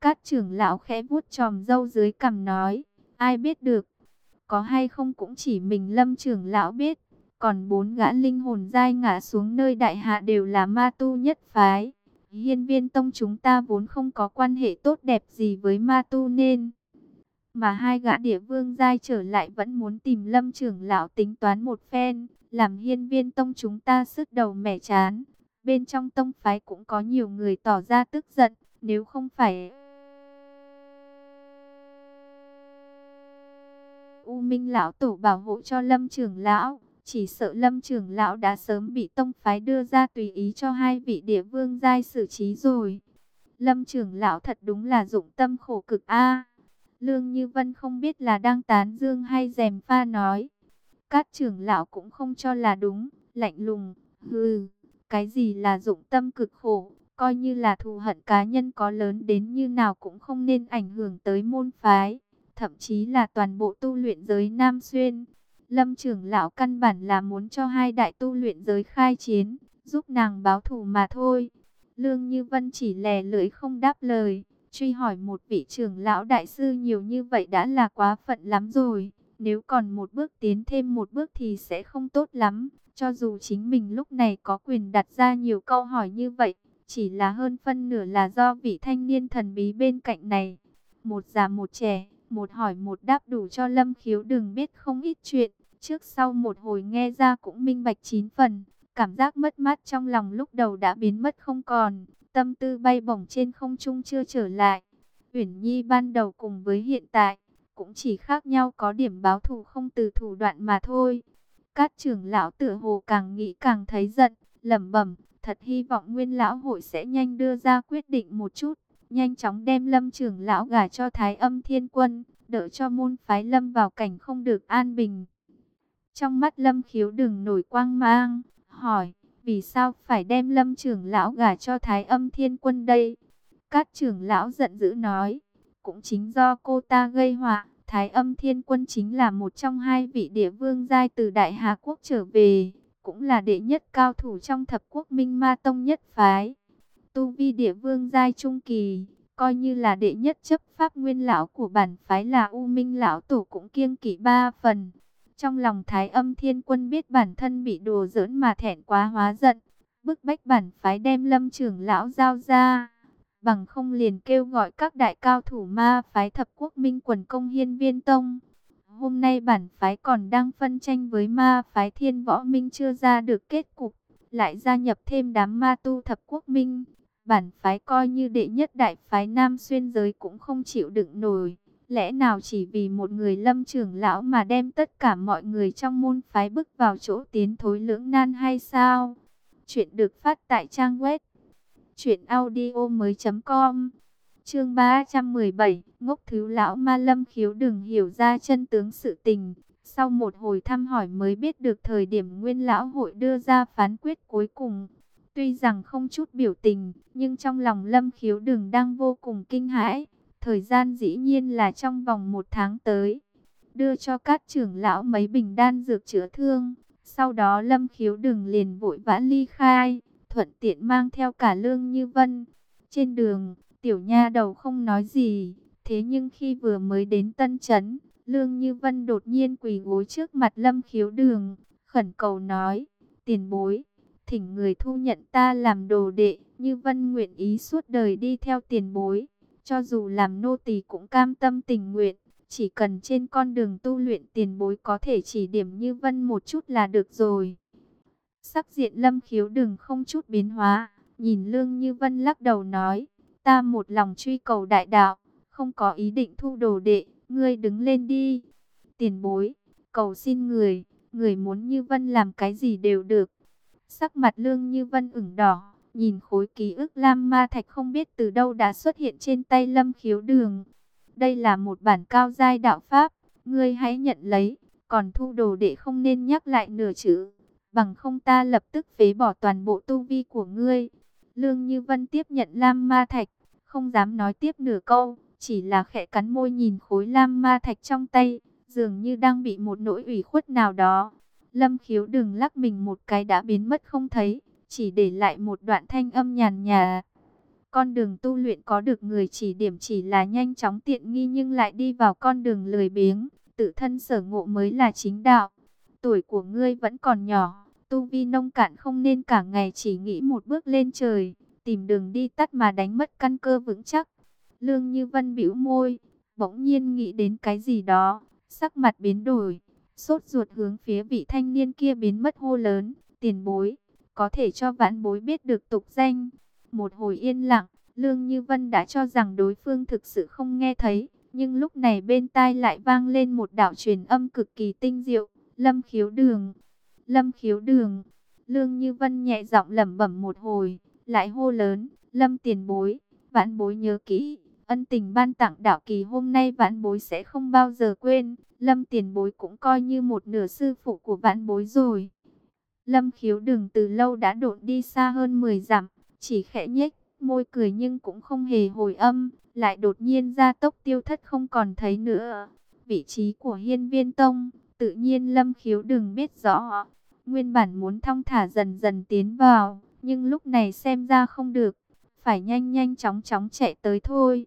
Cát trưởng lão khẽ vuốt tròm dâu dưới cằm nói, ai biết được, có hay không cũng chỉ mình lâm trưởng lão biết. Còn bốn gã linh hồn dai ngã xuống nơi đại hạ đều là ma tu nhất phái. Hiên viên tông chúng ta vốn không có quan hệ tốt đẹp gì với ma tu nên. Mà hai gã địa vương giai trở lại vẫn muốn tìm lâm trưởng lão tính toán một phen. Làm hiên viên tông chúng ta sức đầu mẻ chán. Bên trong tông phái cũng có nhiều người tỏ ra tức giận. Nếu không phải... U Minh lão tổ bảo hộ cho Lâm trưởng lão, chỉ sợ lâm trưởng lão đã sớm bị tông phái đưa ra tùy ý cho hai vị địa vương giai xử trí rồi. Lâm trưởng lão thật đúng là dụng tâm khổ cực a. Lương Như Vân không biết là đang tán dương hay dèm pha nói. Các trưởng lão cũng không cho là đúng, lạnh lùng, hừ, cái gì là dụng tâm cực khổ, coi như là thù hận cá nhân có lớn đến như nào cũng không nên ảnh hưởng tới môn phái, thậm chí là toàn bộ tu luyện giới Nam Xuyên. Lâm trưởng lão căn bản là muốn cho hai đại tu luyện giới khai chiến, giúp nàng báo thù mà thôi. Lương Như Vân chỉ lè lưỡi không đáp lời, truy hỏi một vị trưởng lão đại sư nhiều như vậy đã là quá phận lắm rồi. Nếu còn một bước tiến thêm một bước thì sẽ không tốt lắm, cho dù chính mình lúc này có quyền đặt ra nhiều câu hỏi như vậy, chỉ là hơn phân nửa là do vị thanh niên thần bí bên cạnh này. Một già một trẻ, một hỏi một đáp đủ cho Lâm Khiếu đừng biết không ít chuyện. Trước sau một hồi nghe ra cũng minh bạch chín phần, cảm giác mất mát trong lòng lúc đầu đã biến mất không còn, tâm tư bay bổng trên không trung chưa trở lại. Uyển Nhi ban đầu cùng với hiện tại, cũng chỉ khác nhau có điểm báo thù không từ thủ đoạn mà thôi. Các trưởng lão tựa hồ càng nghĩ càng thấy giận, lẩm bẩm, thật hy vọng nguyên lão hội sẽ nhanh đưa ra quyết định một chút, nhanh chóng đem lâm trưởng lão gả cho thái âm thiên quân, đỡ cho môn phái lâm vào cảnh không được an bình. Trong mắt Lâm Khiếu đừng nổi quang mang, hỏi, vì sao phải đem Lâm trưởng lão gả cho Thái âm thiên quân đây? Các trưởng lão giận dữ nói, cũng chính do cô ta gây họa, Thái âm thiên quân chính là một trong hai vị địa vương giai từ Đại Hà Quốc trở về, cũng là đệ nhất cao thủ trong thập quốc minh ma tông nhất phái. Tu vi địa vương giai trung kỳ, coi như là đệ nhất chấp pháp nguyên lão của bản phái là U Minh lão tổ cũng kiêng kỵ ba phần. Trong lòng Thái âm thiên quân biết bản thân bị đồ giỡn mà thẹn quá hóa giận, bức bách bản phái đem lâm trưởng lão giao ra. Bằng không liền kêu gọi các đại cao thủ ma phái thập quốc minh quần công hiên viên tông. Hôm nay bản phái còn đang phân tranh với ma phái thiên võ minh chưa ra được kết cục, lại gia nhập thêm đám ma tu thập quốc minh. Bản phái coi như đệ nhất đại phái nam xuyên giới cũng không chịu đựng nổi. Lẽ nào chỉ vì một người lâm trưởng lão mà đem tất cả mọi người trong môn phái bước vào chỗ tiến thối lưỡng nan hay sao? Chuyện được phát tại trang web truyệnaudiomoi.com. Chương 317, ngốc thứ lão ma lâm khiếu đừng hiểu ra chân tướng sự tình. Sau một hồi thăm hỏi mới biết được thời điểm nguyên lão hội đưa ra phán quyết cuối cùng. Tuy rằng không chút biểu tình, nhưng trong lòng lâm khiếu đừng đang vô cùng kinh hãi. Thời gian dĩ nhiên là trong vòng một tháng tới. Đưa cho các trưởng lão mấy bình đan dược chữa thương. Sau đó lâm khiếu đừng liền vội vã ly khai, thuận tiện mang theo cả lương như vân. Trên đường, tiểu nha đầu không nói gì. Thế nhưng khi vừa mới đến tân chấn, lương như vân đột nhiên quỳ gối trước mặt lâm khiếu đường. Khẩn cầu nói, tiền bối, thỉnh người thu nhận ta làm đồ đệ. Như vân nguyện ý suốt đời đi theo tiền bối. Cho dù làm nô tỳ cũng cam tâm tình nguyện, chỉ cần trên con đường tu luyện tiền bối có thể chỉ điểm như vân một chút là được rồi. Sắc diện lâm khiếu đừng không chút biến hóa, nhìn lương như vân lắc đầu nói, ta một lòng truy cầu đại đạo, không có ý định thu đồ đệ, ngươi đứng lên đi. Tiền bối, cầu xin người, người muốn như vân làm cái gì đều được. Sắc mặt lương như vân ửng đỏ, Nhìn khối ký ức Lam Ma Thạch không biết từ đâu đã xuất hiện trên tay Lâm Khiếu Đường. Đây là một bản cao giai đạo Pháp, ngươi hãy nhận lấy, còn thu đồ để không nên nhắc lại nửa chữ. Bằng không ta lập tức phế bỏ toàn bộ tu vi của ngươi. Lương Như Vân tiếp nhận Lam Ma Thạch, không dám nói tiếp nửa câu, chỉ là khẽ cắn môi nhìn khối Lam Ma Thạch trong tay, dường như đang bị một nỗi ủy khuất nào đó. Lâm khiếu đừng lắc mình một cái đã biến mất không thấy chỉ để lại một đoạn thanh âm nhàn nhà. Con đường tu luyện có được người chỉ điểm chỉ là nhanh chóng tiện nghi nhưng lại đi vào con đường lười biếng, tự thân sở ngộ mới là chính đạo. Tuổi của ngươi vẫn còn nhỏ, tu vi nông cạn không nên cả ngày chỉ nghĩ một bước lên trời, tìm đường đi tắt mà đánh mất căn cơ vững chắc. Lương Như Vân bĩu môi, bỗng nhiên nghĩ đến cái gì đó, sắc mặt biến đổi, sốt ruột hướng phía vị thanh niên kia biến mất hô lớn, tiền bối có thể cho vãn bối biết được tục danh. Một hồi yên lặng, Lương Như Vân đã cho rằng đối phương thực sự không nghe thấy, nhưng lúc này bên tai lại vang lên một đạo truyền âm cực kỳ tinh diệu, Lâm Khiếu Đường. Lâm Khiếu Đường. Lương Như Vân nhẹ giọng lẩm bẩm một hồi, lại hô lớn, Lâm Tiền Bối, vãn bối nhớ kỹ, ân tình ban tặng đạo kỳ hôm nay vãn bối sẽ không bao giờ quên, Lâm Tiền Bối cũng coi như một nửa sư phụ của vãn bối rồi. Lâm khiếu Đường từ lâu đã độn đi xa hơn 10 dặm, chỉ khẽ nhếch, môi cười nhưng cũng không hề hồi âm, lại đột nhiên ra tốc tiêu thất không còn thấy nữa. Vị trí của hiên viên tông, tự nhiên lâm khiếu Đường biết rõ. Nguyên bản muốn thong thả dần dần tiến vào, nhưng lúc này xem ra không được, phải nhanh nhanh chóng chóng chạy tới thôi.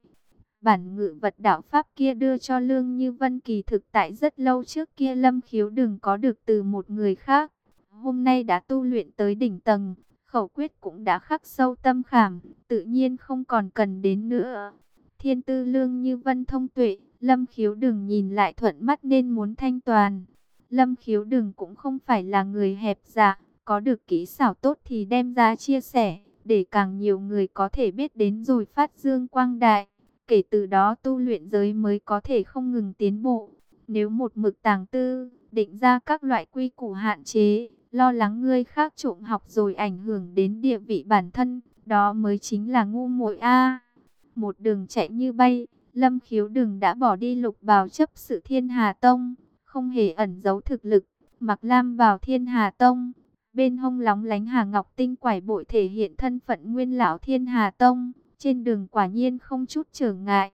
Bản ngự vật đạo Pháp kia đưa cho Lương Như Vân kỳ thực tại rất lâu trước kia lâm khiếu đừng có được từ một người khác hôm nay đã tu luyện tới đỉnh tầng, khẩu quyết cũng đã khắc sâu tâm khảm, tự nhiên không còn cần đến nữa. Thiên tư lương như vân thông tuệ, lâm khiếu đừng nhìn lại thuận mắt nên muốn thanh toàn. Lâm khiếu đừng cũng không phải là người hẹp dạ, có được kỹ xảo tốt thì đem ra chia sẻ, để càng nhiều người có thể biết đến rồi phát dương quang đại. Kể từ đó tu luyện giới mới có thể không ngừng tiến bộ. Nếu một mực tàng tư, định ra các loại quy củ hạn chế, lo lắng ngươi khác trộm học rồi ảnh hưởng đến địa vị bản thân, đó mới chính là ngu muội a. Một đường chạy như bay, Lâm Khiếu Đừng đã bỏ đi lục bào chấp sự Thiên Hà Tông, không hề ẩn giấu thực lực, mặc lam vào Thiên Hà Tông, bên hông lóng lánh Hà Ngọc tinh quải bội thể hiện thân phận nguyên lão Thiên Hà Tông, trên đường quả nhiên không chút trở ngại.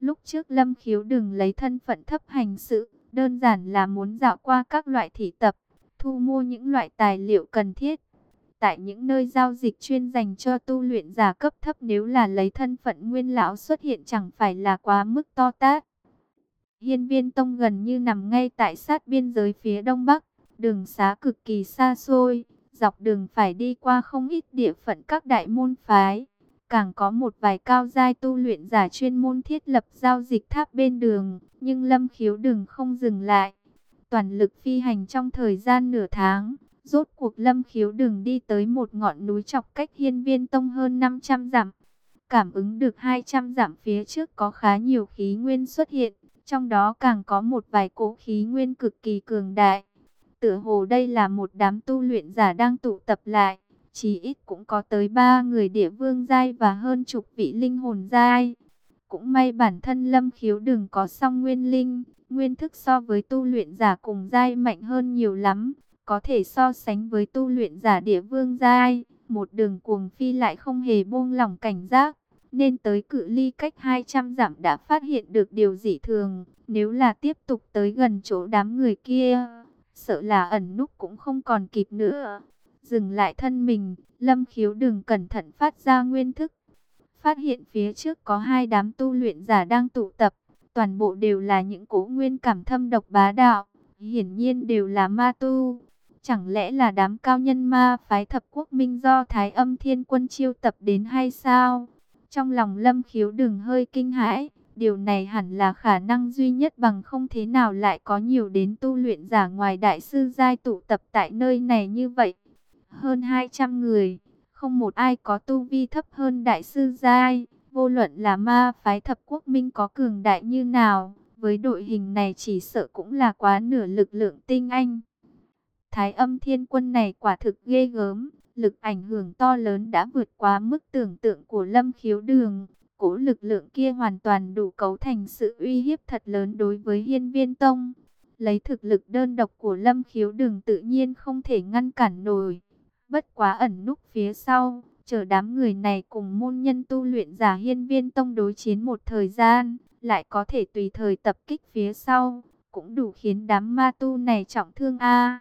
Lúc trước Lâm Khiếu Đừng lấy thân phận thấp hành sự, đơn giản là muốn dạo qua các loại thị tập, thu mua những loại tài liệu cần thiết. Tại những nơi giao dịch chuyên dành cho tu luyện giả cấp thấp nếu là lấy thân phận nguyên lão xuất hiện chẳng phải là quá mức to tát. Hiên viên tông gần như nằm ngay tại sát biên giới phía đông bắc, đường xá cực kỳ xa xôi, dọc đường phải đi qua không ít địa phận các đại môn phái. Càng có một vài cao giai tu luyện giả chuyên môn thiết lập giao dịch tháp bên đường, nhưng Lâm Khiếu đường không dừng lại. Toàn lực phi hành trong thời gian nửa tháng, rốt cuộc Lâm Khiếu đường đi tới một ngọn núi chọc cách hiên viên tông hơn 500 dặm. Cảm ứng được 200 dặm phía trước có khá nhiều khí nguyên xuất hiện, trong đó càng có một vài cỗ khí nguyên cực kỳ cường đại. Tựa hồ đây là một đám tu luyện giả đang tụ tập lại chí ít cũng có tới ba người địa vương giai và hơn chục vị linh hồn giai. Cũng may bản thân lâm khiếu đừng có song nguyên linh, nguyên thức so với tu luyện giả cùng giai mạnh hơn nhiều lắm, có thể so sánh với tu luyện giả địa vương giai, một đường cuồng phi lại không hề buông lỏng cảnh giác, nên tới cự ly cách 200 dặm đã phát hiện được điều dị thường, nếu là tiếp tục tới gần chỗ đám người kia, sợ là ẩn núp cũng không còn kịp nữa dừng lại thân mình, lâm khiếu đừng cẩn thận phát ra nguyên thức. Phát hiện phía trước có hai đám tu luyện giả đang tụ tập, toàn bộ đều là những cố nguyên cảm thâm độc bá đạo, hiển nhiên đều là ma tu. Chẳng lẽ là đám cao nhân ma phái thập quốc minh do Thái âm thiên quân chiêu tập đến hay sao? Trong lòng lâm khiếu đừng hơi kinh hãi, điều này hẳn là khả năng duy nhất bằng không thế nào lại có nhiều đến tu luyện giả ngoài đại sư giai tụ tập tại nơi này như vậy hơn 200 người, không một ai có tu vi thấp hơn đại sư giai, vô luận là ma phái thập quốc minh có cường đại như nào, với đội hình này chỉ sợ cũng là quá nửa lực lượng tinh anh. Thái âm thiên quân này quả thực ghê gớm, lực ảnh hưởng to lớn đã vượt quá mức tưởng tượng của lâm khiếu đường. Cố lực lượng kia hoàn toàn đủ cấu thành sự uy hiếp thật lớn đối với hiên viên tông. Lấy thực lực đơn độc của lâm khiếu đường tự nhiên không thể ngăn cản nổi bất quá ẩn núp phía sau, chờ đám người này cùng môn nhân tu luyện giả hiên viên tông đối chiến một thời gian, lại có thể tùy thời tập kích phía sau, cũng đủ khiến đám ma tu này trọng thương a.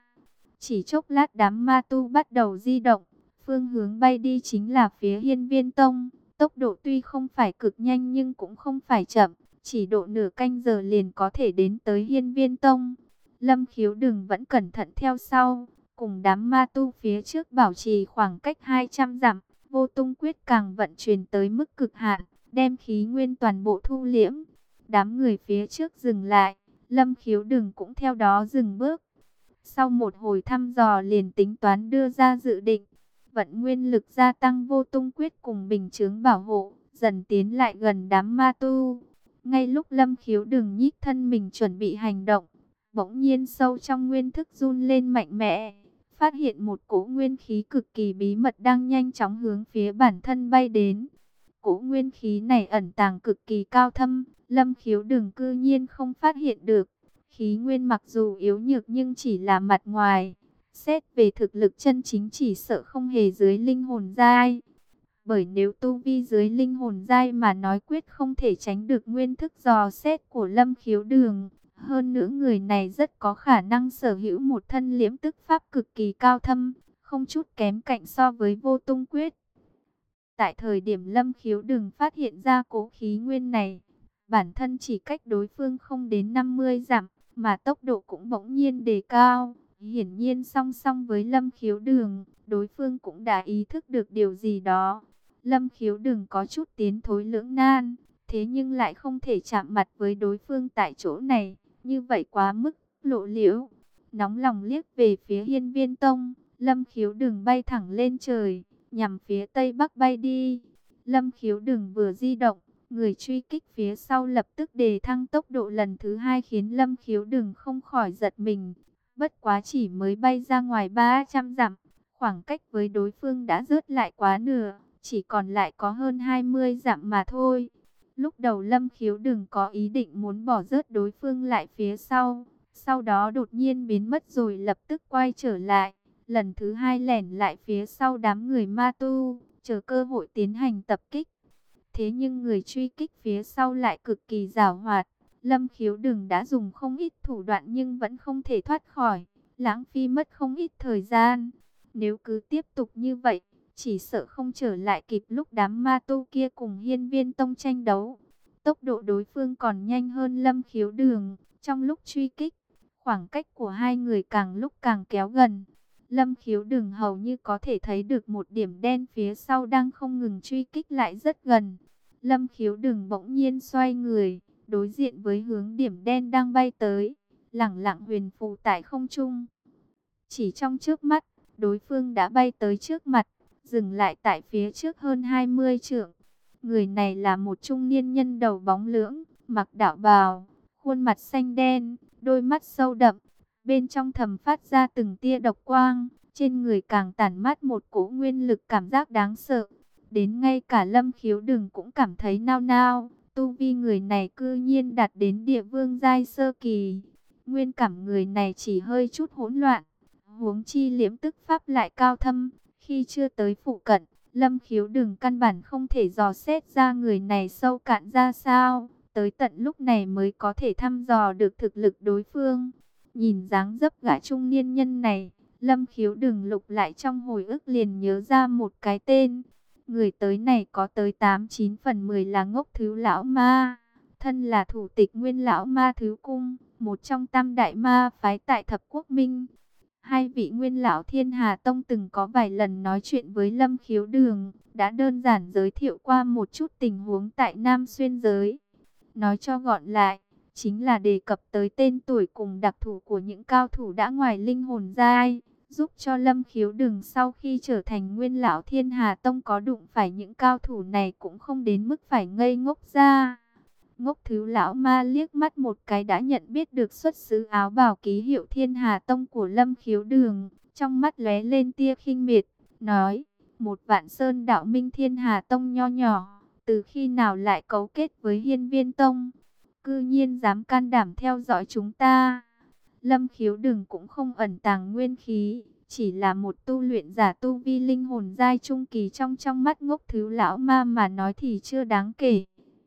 Chỉ chốc lát đám ma tu bắt đầu di động, phương hướng bay đi chính là phía hiên viên tông, tốc độ tuy không phải cực nhanh nhưng cũng không phải chậm, chỉ độ nửa canh giờ liền có thể đến tới hiên viên tông. Lâm khiếu đừng vẫn cẩn thận theo sau, cùng đám ma tu phía trước bảo trì khoảng cách 200 dặm, vô tung quyết càng vận chuyển tới mức cực hạn, đem khí nguyên toàn bộ thu liễm. Đám người phía trước dừng lại, lâm khiếu đừng cũng theo đó dừng bước. Sau một hồi thăm dò liền tính toán đưa ra dự định, vận nguyên lực gia tăng vô tung quyết cùng bình chướng bảo hộ, dần tiến lại gần đám ma tu. Ngay lúc lâm khiếu đừng nhích thân mình chuẩn bị hành động, bỗng nhiên sâu trong nguyên thức run lên mạnh mẽ phát hiện một cỗ nguyên khí cực kỳ bí mật đang nhanh chóng hướng phía bản thân bay đến. Cỗ nguyên khí này ẩn tàng cực kỳ cao thâm, lâm khiếu đường cư nhiên không phát hiện được. Khí nguyên mặc dù yếu nhược nhưng chỉ là mặt ngoài. Xét về thực lực chân chính chỉ sợ không hề dưới linh hồn giai. Bởi nếu tu vi dưới linh hồn giai mà nói quyết không thể tránh được nguyên thức dò xét của lâm khiếu đường. Hơn nữa người này rất có khả năng sở hữu một thân liễm tức pháp cực kỳ cao thâm, không chút kém cạnh so với vô tung quyết. Tại thời điểm lâm khiếu đừng phát hiện ra cố khí nguyên này, bản thân chỉ cách đối phương không đến 50 giảm mà tốc độ cũng bỗng nhiên đề cao. Hiển nhiên song song với lâm khiếu đường, đối phương cũng đã ý thức được điều gì đó. Lâm khiếu đường có chút tiến thối lưỡng nan, thế nhưng lại không thể chạm mặt với đối phương tại chỗ này. Như vậy quá mức, lộ liễu. Nóng lòng liếc về phía hiên viên tông, lâm khiếu đường bay thẳng lên trời, nhằm phía tây bắc bay đi. Lâm khiếu đường vừa di động, người truy kích phía sau lập tức đề thăng tốc độ lần thứ hai khiến lâm khiếu đường không khỏi giật mình. Bất quá chỉ mới bay ra ngoài 300 dặm, khoảng cách với đối phương đã rớt lại quá nửa, chỉ còn lại có hơn 20 dặm mà thôi. Lúc đầu Lâm Khiếu đừng có ý định muốn bỏ rớt đối phương lại phía sau. Sau đó đột nhiên biến mất rồi lập tức quay trở lại. Lần thứ hai lẻn lại phía sau đám người ma tu, chờ cơ hội tiến hành tập kích. Thế nhưng người truy kích phía sau lại cực kỳ rào hoạt. Lâm khiếu đừng đã dùng không ít thủ đoạn nhưng vẫn không thể thoát khỏi. Lãng phí mất không ít thời gian. Nếu cứ tiếp tục như vậy, chỉ sợ không trở lại kịp lúc đám ma tu kia cùng hiên viên tông tranh đấu. Tốc độ đối phương còn nhanh hơn lâm khiếu đường, trong lúc truy kích, khoảng cách của hai người càng lúc càng kéo gần. Lâm khiếu đường hầu như có thể thấy được một điểm đen phía sau đang không ngừng truy kích lại rất gần. Lâm khiếu đường bỗng nhiên xoay người, đối diện với hướng điểm đen đang bay tới, lẳng lặng huyền phù tại không trung. Chỉ trong trước mắt, đối phương đã bay tới trước mặt, dừng lại tại phía trước hơn 20 trượng. Người này là một trung niên nhân đầu bóng lưỡng, mặc đạo bào, khuôn mặt xanh đen, đôi mắt sâu đậm, bên trong thầm phát ra từng tia độc quang, trên người càng tản mát một cỗ nguyên lực cảm giác đáng sợ. Đến ngay cả lâm khiếu đừng cũng cảm thấy nao nao, tu vi người này cư nhiên đạt đến địa vương giai sơ kỳ. Nguyên cảm người này chỉ hơi chút hỗn loạn, huống chi liễm tức pháp lại cao thâm, khi chưa tới phụ cận, lâm khiếu đừng căn bản không thể dò xét ra người này sâu cạn ra sao, tới tận lúc này mới có thể thăm dò được thực lực đối phương. Nhìn dáng dấp gã trung niên nhân này, lâm khiếu đừng lục lại trong hồi ức liền nhớ ra một cái tên. Người tới này có tới 8-9 phần 10 là ngốc thứ lão ma, thân là thủ tịch nguyên lão ma thứ cung, một trong tam đại ma phái tại thập quốc minh. Hai vị nguyên lão thiên hà tông từng có vài lần nói chuyện với lâm khiếu đường, đã đơn giản giới thiệu qua một chút tình huống tại Nam Xuyên giới. Nói cho gọn lại, chính là đề cập tới tên tuổi cùng đặc thù của những cao thủ đã ngoài linh hồn giai, giúp cho Lâm Khiếu đường sau khi trở thành nguyên lão Thiên Hà Tông có đụng phải những cao thủ này cũng không đến mức phải ngây ngốc ra. Ngốc thứ lão ma liếc mắt một cái đã nhận biết được xuất xứ áo bào ký hiệu Thiên Hà Tông của Lâm Khiếu Đường, trong mắt lóe lên tia khinh miệt, nói: "Một Vạn Sơn Đạo Minh Thiên Hà Tông nho nhỏ, từ khi nào lại cấu kết với Hiên Viên Tông?" cư nhiên dám can đảm theo dõi chúng ta. Lâm khiếu đường cũng không ẩn tàng nguyên khí, chỉ là một tu luyện giả tu vi linh hồn giai trung kỳ trong trong mắt ngốc thứ lão ma mà nói thì chưa đáng kể.